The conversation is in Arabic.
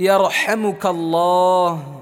يرحمك الله.